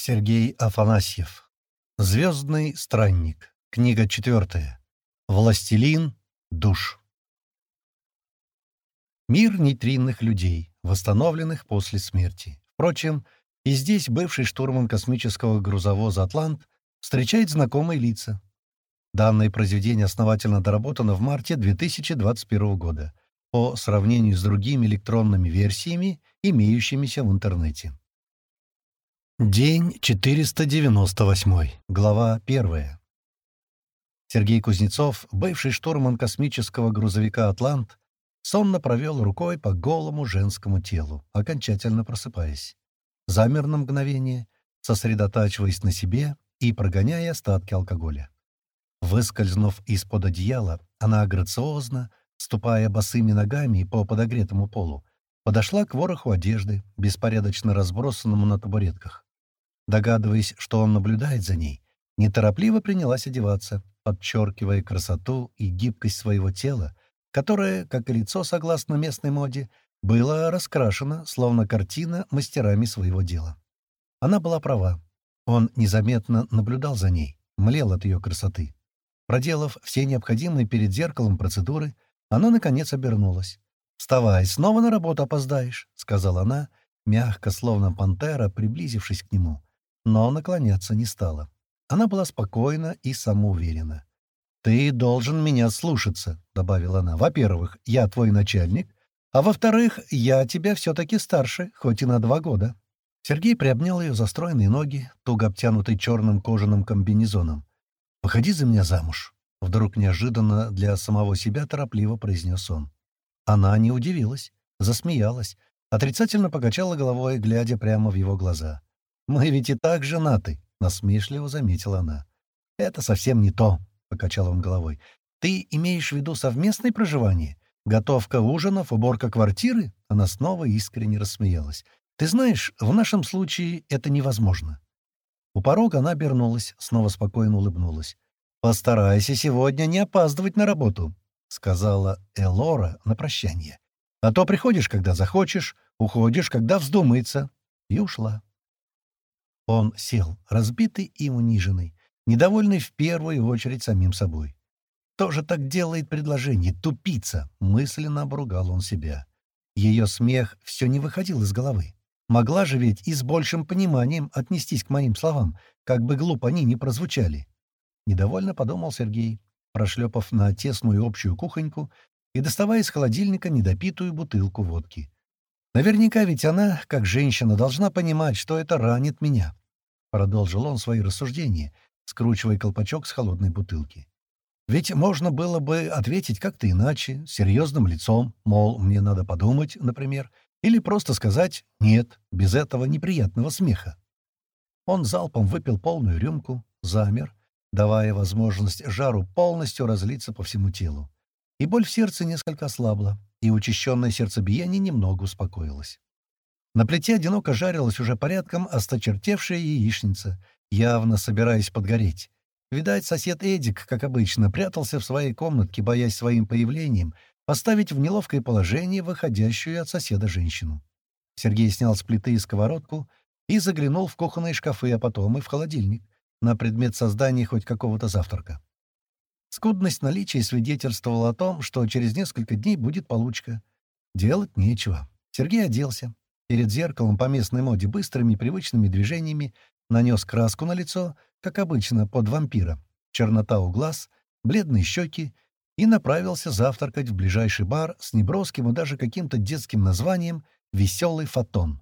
Сергей Афанасьев. Звездный странник. Книга четвертая. Властелин душ. Мир нейтринных людей, восстановленных после смерти. Впрочем, и здесь бывший штурман космического грузовоза «Атлант» встречает знакомые лица. Данное произведение основательно доработано в марте 2021 года по сравнению с другими электронными версиями, имеющимися в интернете. День 498. Глава 1. Сергей Кузнецов, бывший штурман космического грузовика «Атлант», сонно провел рукой по голому женскому телу, окончательно просыпаясь. Замер на мгновение, сосредотачиваясь на себе и прогоняя остатки алкоголя. Выскользнув из-под одеяла, она грациозно, ступая босыми ногами по подогретому полу, подошла к вороху одежды, беспорядочно разбросанному на табуретках. Догадываясь, что он наблюдает за ней, неторопливо принялась одеваться, подчеркивая красоту и гибкость своего тела, которое, как и лицо согласно местной моде, было раскрашено, словно картина, мастерами своего дела. Она была права. Он незаметно наблюдал за ней, млел от ее красоты. Проделав все необходимые перед зеркалом процедуры, она, наконец, обернулась. «Вставай, снова на работу опоздаешь», — сказала она, мягко, словно пантера, приблизившись к нему но наклоняться не стала. Она была спокойна и самоуверена. «Ты должен меня слушаться», — добавила она. «Во-первых, я твой начальник, а во-вторых, я тебя все-таки старше, хоть и на два года». Сергей приобнял ее за стройные ноги, туго обтянутый черным кожаным комбинезоном. «Выходи за меня замуж», — вдруг неожиданно для самого себя торопливо произнес он. Она не удивилась, засмеялась, отрицательно покачала головой, глядя прямо в его глаза. «Мы ведь и так женаты», — насмешливо заметила она. «Это совсем не то», — покачал он головой. «Ты имеешь в виду совместное проживание? Готовка ужинов, уборка квартиры?» Она снова искренне рассмеялась. «Ты знаешь, в нашем случае это невозможно». У порога она обернулась, снова спокойно улыбнулась. «Постарайся сегодня не опаздывать на работу», — сказала Элора на прощание. «А то приходишь, когда захочешь, уходишь, когда вздумается». И ушла. Он сел, разбитый и униженный, недовольный в первую очередь самим собой. «Тоже так делает предложение, тупица!» — мысленно обругал он себя. Ее смех все не выходил из головы. Могла же ведь и с большим пониманием отнестись к моим словам, как бы глупо они ни прозвучали. Недовольно подумал Сергей, прошлепав на тесную общую кухоньку и доставая из холодильника недопитую бутылку водки. Наверняка ведь она, как женщина, должна понимать, что это ранит меня. Продолжил он свои рассуждения, скручивая колпачок с холодной бутылки. Ведь можно было бы ответить как-то иначе, серьезным лицом, мол, мне надо подумать, например, или просто сказать «нет», без этого неприятного смеха. Он залпом выпил полную рюмку, замер, давая возможность жару полностью разлиться по всему телу. И боль в сердце несколько ослабла, и учащенное сердцебиение немного успокоилось. На плите одиноко жарилась уже порядком осточертевшая яичница, явно собираясь подгореть. Видать, сосед Эдик, как обычно, прятался в своей комнатке, боясь своим появлением поставить в неловкое положение выходящую от соседа женщину. Сергей снял с плиты сковородку и заглянул в кухонные шкафы, а потом и в холодильник, на предмет создания хоть какого-то завтрака. Скудность наличия свидетельствовала о том, что через несколько дней будет получка. Делать нечего. Сергей оделся, Перед зеркалом по местной моде быстрыми привычными движениями нанес краску на лицо, как обычно, под вампира, чернота у глаз, бледные щеки, и направился завтракать в ближайший бар с неброским и даже каким-то детским названием «Веселый фотон».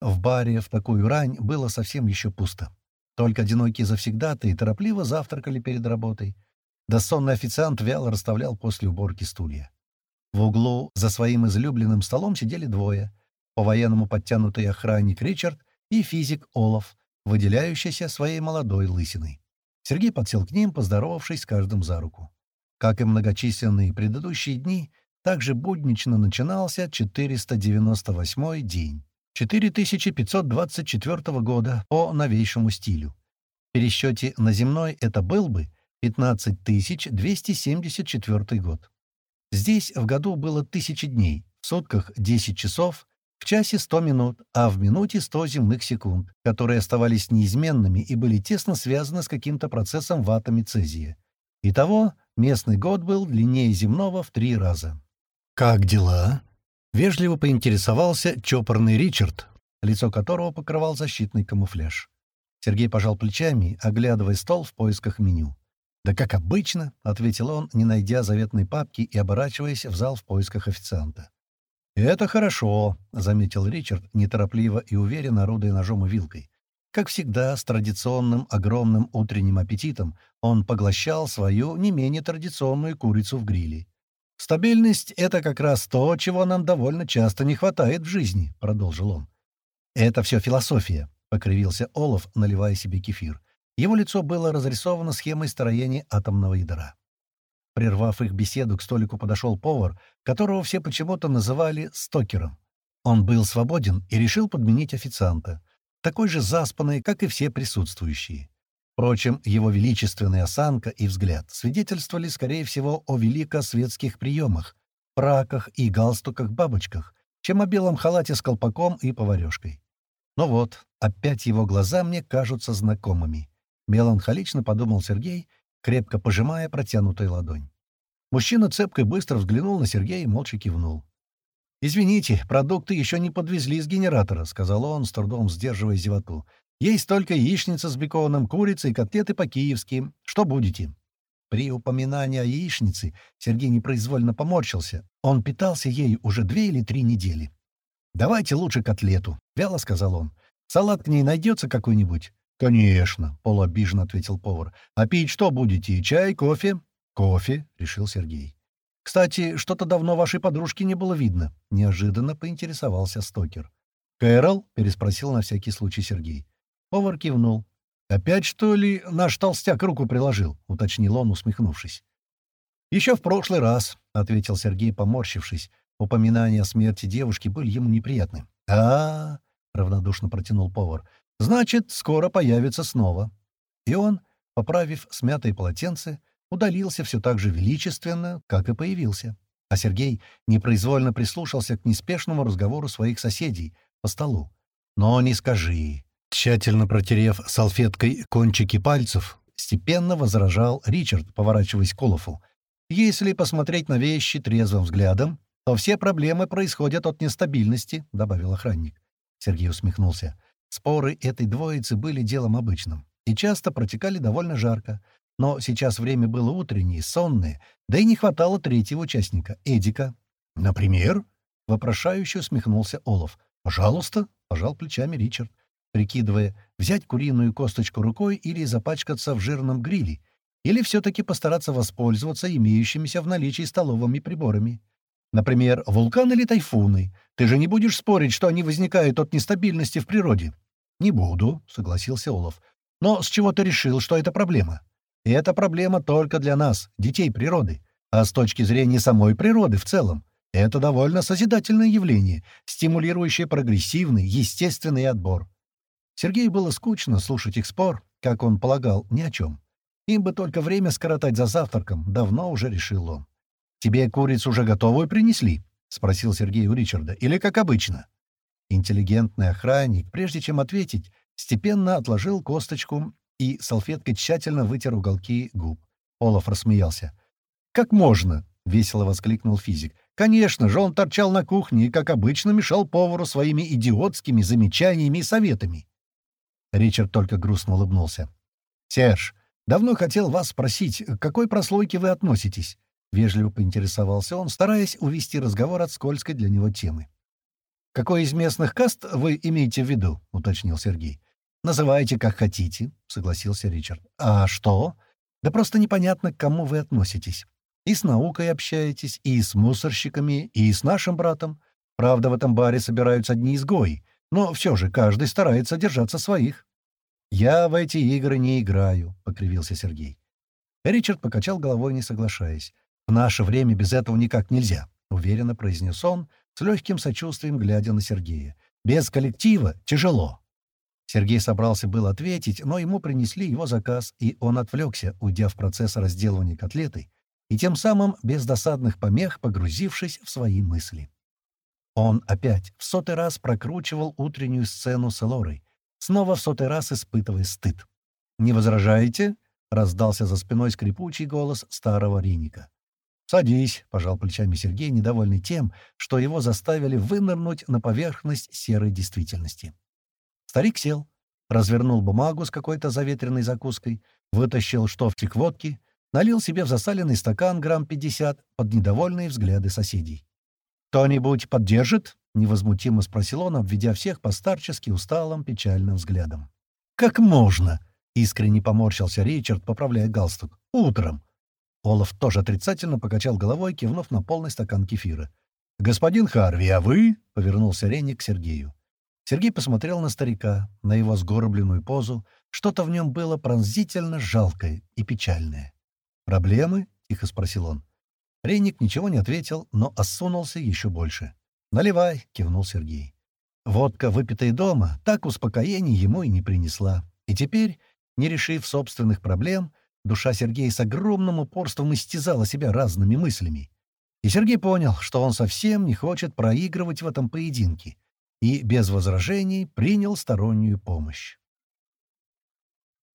В баре в такую рань было совсем еще пусто. Только одинокие завсегдатые торопливо завтракали перед работой. Да сонный официант вяло расставлял после уборки стулья. В углу за своим излюбленным столом сидели двое — по-военному подтянутый охранник Ричард и физик Олаф, выделяющийся своей молодой лысиной. Сергей подсел к ним, поздоровавшись с каждым за руку. Как и многочисленные предыдущие дни, также буднично начинался 498 день. 4524 года по новейшему стилю. В пересчете на земной это был бы 15274 год. Здесь в году было тысячи дней, в сутках 10 часов, В часе 100 минут, а в минуте 100 земных секунд, которые оставались неизменными и были тесно связаны с каким-то процессом в атоме цезия. Итого, местный год был длиннее земного в три раза. «Как дела?» — вежливо поинтересовался чопорный Ричард, лицо которого покрывал защитный камуфляж. Сергей пожал плечами, оглядывая стол в поисках меню. «Да как обычно», — ответил он, не найдя заветной папки и оборачиваясь в зал в поисках официанта. «Это хорошо», — заметил Ричард, неторопливо и уверенно орудуя ножом и вилкой. Как всегда, с традиционным огромным утренним аппетитом он поглощал свою не менее традиционную курицу в гриле. «Стабильность — это как раз то, чего нам довольно часто не хватает в жизни», — продолжил он. «Это все философия», покривился Олаф, наливая себе кефир. Его лицо было разрисовано схемой строения атомного ядра. Прервав их беседу, к столику подошел повар, которого все почему-то называли «стокером». Он был свободен и решил подменить официанта, такой же заспанный, как и все присутствующие. Впрочем, его величественная осанка и взгляд свидетельствовали, скорее всего, о великосветских приемах, праках и галстуках-бабочках, чем о белом халате с колпаком и поварешкой. Ну вот, опять его глаза мне кажутся знакомыми. Меланхолично подумал Сергей, крепко пожимая протянутую ладонь. Мужчина цепко и быстро взглянул на Сергея и молча кивнул. «Извините, продукты еще не подвезли из генератора», — сказал он, с трудом сдерживая зевоту. «Есть только яичница с беконом, курица и котлеты по-киевски. Что будете?» При упоминании о яичнице Сергей непроизвольно поморщился. Он питался ей уже две или три недели. «Давайте лучше котлету», — вяло сказал он. «Салат к ней найдется какой-нибудь?» «Конечно», — полуобиженно ответил повар. «А пить что будете? Чай, кофе?» «Кофе», — решил Сергей. «Кстати, что-то давно вашей подружки не было видно», — неожиданно поинтересовался Стокер. «Кэрол?» — переспросил на всякий случай Сергей. Повар кивнул. «Опять, что ли, наш толстяк руку приложил?» — уточнил он, усмехнувшись. «Еще в прошлый раз», — ответил Сергей, поморщившись. Упоминания о смерти девушки были ему неприятны. а, -а, -а равнодушно протянул повар. «Значит, скоро появится снова». И он, поправив смятые полотенце, удалился все так же величественно, как и появился. А Сергей непроизвольно прислушался к неспешному разговору своих соседей по столу. «Но не скажи». Тщательно протерев салфеткой кончики пальцев, степенно возражал Ричард, поворачиваясь к Олафу. «Если посмотреть на вещи трезвым взглядом, то все проблемы происходят от нестабильности», — добавил охранник. Сергей усмехнулся. Споры этой двоицы были делом обычным и часто протекали довольно жарко. Но сейчас время было утреннее, сонное, да и не хватало третьего участника, Эдика. «Например?» — вопрошающе усмехнулся Олаф. «Пожалуйста», — пожал плечами Ричард, прикидывая, взять куриную косточку рукой или запачкаться в жирном гриле, или все-таки постараться воспользоваться имеющимися в наличии столовыми приборами. Например, вулканы или тайфуны. Ты же не будешь спорить, что они возникают от нестабильности в природе?» «Не буду», — согласился Олаф. «Но с чего ты решил, что это проблема?» «И это проблема только для нас, детей природы. А с точки зрения самой природы в целом, это довольно созидательное явление, стимулирующее прогрессивный, естественный отбор». Сергею было скучно слушать их спор, как он полагал, ни о чем. Им бы только время скоротать за завтраком, давно уже решил он. «Тебе курицу уже готовую принесли?» — спросил Сергей у Ричарда. «Или как обычно?» Интеллигентный охранник, прежде чем ответить, степенно отложил косточку и салфеткой тщательно вытер уголки губ. Олаф рассмеялся. «Как можно?» — весело воскликнул физик. «Конечно же, он торчал на кухне и, как обычно, мешал повару своими идиотскими замечаниями и советами». Ричард только грустно улыбнулся. «Серж, давно хотел вас спросить, к какой прослойке вы относитесь?» Вежливо поинтересовался он, стараясь увести разговор от скользкой для него темы. «Какой из местных каст вы имеете в виду?» — уточнил Сергей. «Называйте, как хотите», — согласился Ричард. «А что?» «Да просто непонятно, к кому вы относитесь. И с наукой общаетесь, и с мусорщиками, и с нашим братом. Правда, в этом баре собираются одни изгои, но все же каждый старается держаться своих». «Я в эти игры не играю», — покривился Сергей. Ричард покачал головой, не соглашаясь. «В наше время без этого никак нельзя», — уверенно произнес он, с легким сочувствием глядя на Сергея. «Без коллектива тяжело». Сергей собрался был ответить, но ему принесли его заказ, и он отвлекся, уйдя в процесс разделывания котлеты, и тем самым без досадных помех погрузившись в свои мысли. Он опять в сотый раз прокручивал утреннюю сцену с Элорой, снова в сотый раз испытывая стыд. «Не возражаете?» — раздался за спиной скрипучий голос старого Риника. «Садись», — пожал плечами Сергей, недовольный тем, что его заставили вынырнуть на поверхность серой действительности. Старик сел, развернул бумагу с какой-то заветренной закуской, вытащил штофтик водки, налил себе в засаленный стакан грамм пятьдесят под недовольные взгляды соседей. «Кто-нибудь поддержит?» — невозмутимо спросил он, обведя всех постарчески усталым, печальным взглядом. «Как можно?» — искренне поморщился Ричард, поправляя галстук. «Утром». Олаф тоже отрицательно покачал головой, кивнув на полный стакан кефира. «Господин Харви, а вы?» — повернулся Ренник к Сергею. Сергей посмотрел на старика, на его сгорбленную позу. Что-то в нем было пронзительно жалкое и печальное. «Проблемы?» — тихо спросил он. Рейник ничего не ответил, но осунулся еще больше. «Наливай», — кивнул Сергей. Водка, выпитая дома, так успокоения ему и не принесла. И теперь, не решив собственных проблем, душа Сергея с огромным упорством истязала себя разными мыслями. И Сергей понял, что он совсем не хочет проигрывать в этом поединке, и без возражений принял стороннюю помощь.